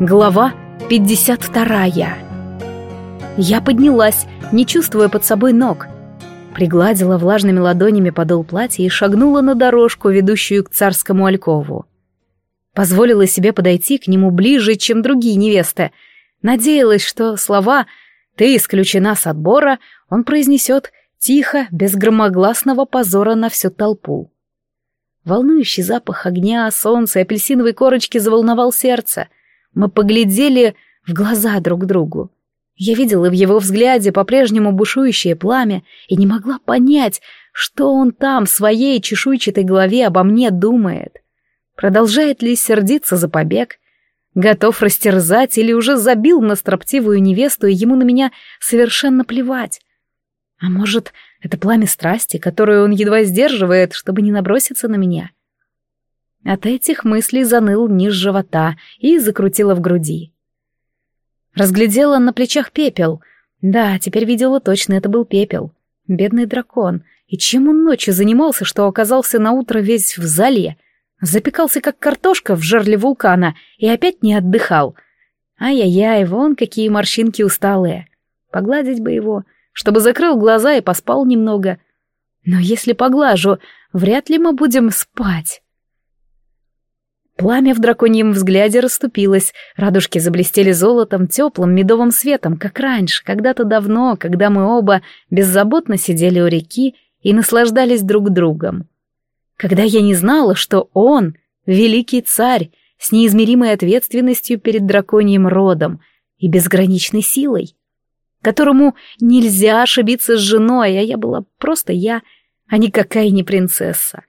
Глава 52 Я поднялась, не чувствуя под собой ног. Пригладила влажными ладонями подол платья и шагнула на дорожку, ведущую к царскому алькову. Позволила себе подойти к нему ближе, чем другие невесты. Надеялась, что слова «ты исключена с отбора» он произнесет тихо, без громогласного позора на всю толпу. Волнующий запах огня, солнца и апельсиновой корочки заволновал сердце. Мы поглядели в глаза друг другу. Я видела в его взгляде по-прежнему бушующее пламя и не могла понять, что он там в своей чешуйчатой голове обо мне думает. Продолжает ли сердиться за побег? Готов растерзать или уже забил на строптивую невесту, и ему на меня совершенно плевать? А может, это пламя страсти, которое он едва сдерживает, чтобы не наброситься на меня? От этих мыслей заныл низ живота и закрутила в груди. Разглядела на плечах пепел. Да, теперь видела точно, это был пепел. Бедный дракон. И чем он ночью занимался, что оказался на утро весь в зале? Запекался, как картошка в жерле вулкана, и опять не отдыхал. Ай-яй-яй, вон какие морщинки усталые. Погладить бы его — чтобы закрыл глаза и поспал немного. Но если поглажу, вряд ли мы будем спать. Пламя в драконьем взгляде расступилось, радужки заблестели золотом, теплым медовым светом, как раньше, когда-то давно, когда мы оба беззаботно сидели у реки и наслаждались друг другом. Когда я не знала, что он — великий царь с неизмеримой ответственностью перед драконьим родом и безграничной силой которому нельзя ошибиться с женой, а я была просто я, а никакая не принцесса.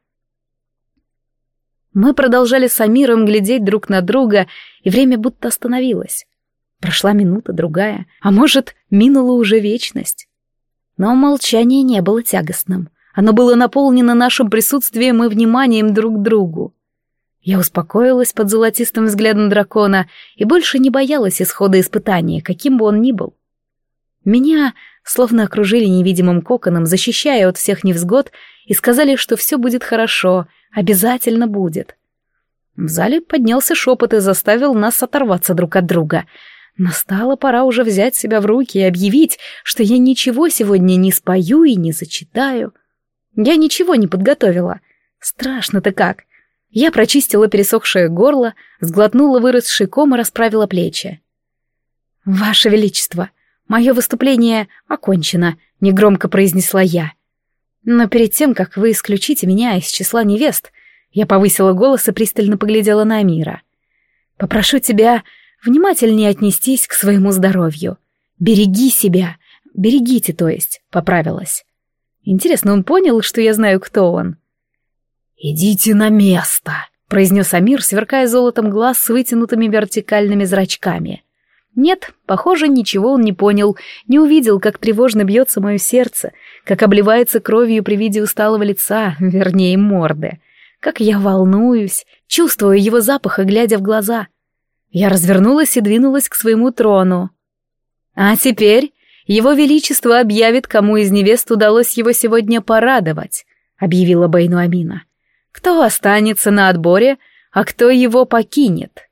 Мы продолжали с Амиром глядеть друг на друга, и время будто остановилось. Прошла минута, другая, а может, минула уже вечность. Но молчание не было тягостным. Оно было наполнено нашим присутствием и вниманием друг к другу. Я успокоилась под золотистым взглядом дракона и больше не боялась исхода испытания, каким бы он ни был. Меня словно окружили невидимым коконом, защищая от всех невзгод, и сказали, что все будет хорошо, обязательно будет. В зале поднялся шепот и заставил нас оторваться друг от друга. Настала пора уже взять себя в руки и объявить, что я ничего сегодня не спою и не зачитаю. Я ничего не подготовила. Страшно-то как. Я прочистила пересохшее горло, сглотнула выросший ком и расправила плечи. «Ваше Величество!» «Мое выступление окончено», — негромко произнесла я. «Но перед тем, как вы исключите меня из числа невест», я повысила голос и пристально поглядела на Амира. «Попрошу тебя внимательнее отнестись к своему здоровью. Береги себя. Берегите, то есть», — поправилась. Интересно, он понял, что я знаю, кто он? «Идите на место», — произнес Амир, сверкая золотом глаз с вытянутыми вертикальными зрачками. Нет, похоже, ничего он не понял, не увидел, как тревожно бьется мое сердце, как обливается кровью при виде усталого лица, вернее, морды, как я волнуюсь, чувствую его запах и глядя в глаза. Я развернулась и двинулась к своему трону. А теперь его величество объявит, кому из невест удалось его сегодня порадовать, объявила Бейну Амина. Кто останется на отборе, а кто его покинет.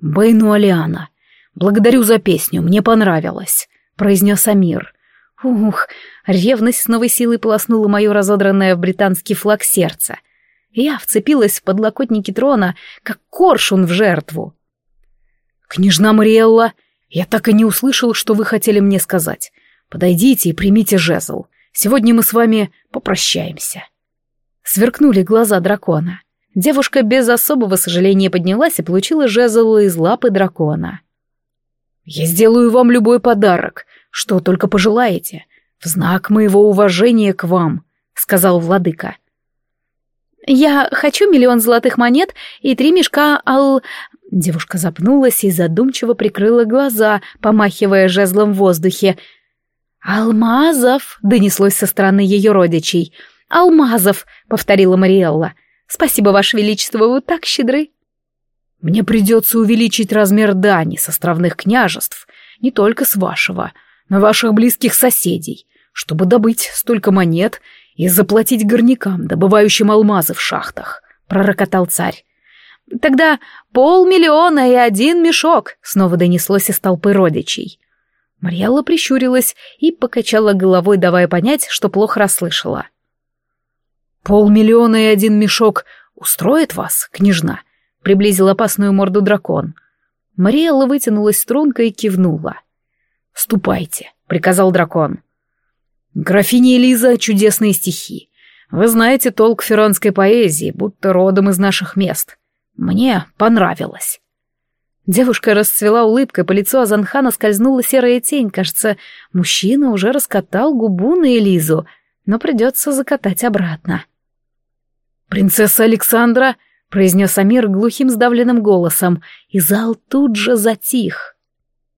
Бейну Алиана, «Благодарю за песню, мне понравилось», — произнес Амир. Ух, ревность с новой силой полоснула мое разодранное в британский флаг сердце. Я вцепилась в подлокотники трона, как коршун в жертву. «Княжна Мариэлла, я так и не услышал, что вы хотели мне сказать. Подойдите и примите жезл. Сегодня мы с вами попрощаемся». Сверкнули глаза дракона. Девушка без особого сожаления поднялась и получила жезл из лапы дракона. Я сделаю вам любой подарок, что только пожелаете, в знак моего уважения к вам», — сказал владыка. «Я хочу миллион золотых монет и три мешка ал...» Девушка запнулась и задумчиво прикрыла глаза, помахивая жезлом в воздухе. «Алмазов!» — донеслось со стороны ее родичей. «Алмазов!» — повторила Мариэлла. «Спасибо, Ваше Величество, вы так щедры!» Мне придется увеличить размер дани с островных княжеств, не только с вашего, но ваших близких соседей, чтобы добыть столько монет и заплатить горнякам, добывающим алмазы в шахтах», — пророкотал царь. Тогда полмиллиона и один мешок, снова донеслось из толпы родичей. Марьялла прищурилась и покачала головой, давая понять, что плохо расслышала. «Полмиллиона и один мешок устроит вас, княжна?» — приблизил опасную морду дракон. Мариэлла вытянулась стрункой и кивнула. «Ступайте», — приказал дракон. «Графиня Элиза — чудесные стихи. Вы знаете толк феронской поэзии, будто родом из наших мест. Мне понравилось». Девушка расцвела улыбкой, по лицу Азанхана скользнула серая тень. Кажется, мужчина уже раскатал губу на Элизу, но придется закатать обратно. «Принцесса Александра!» — произнес Амир глухим сдавленным голосом, и зал тут же затих.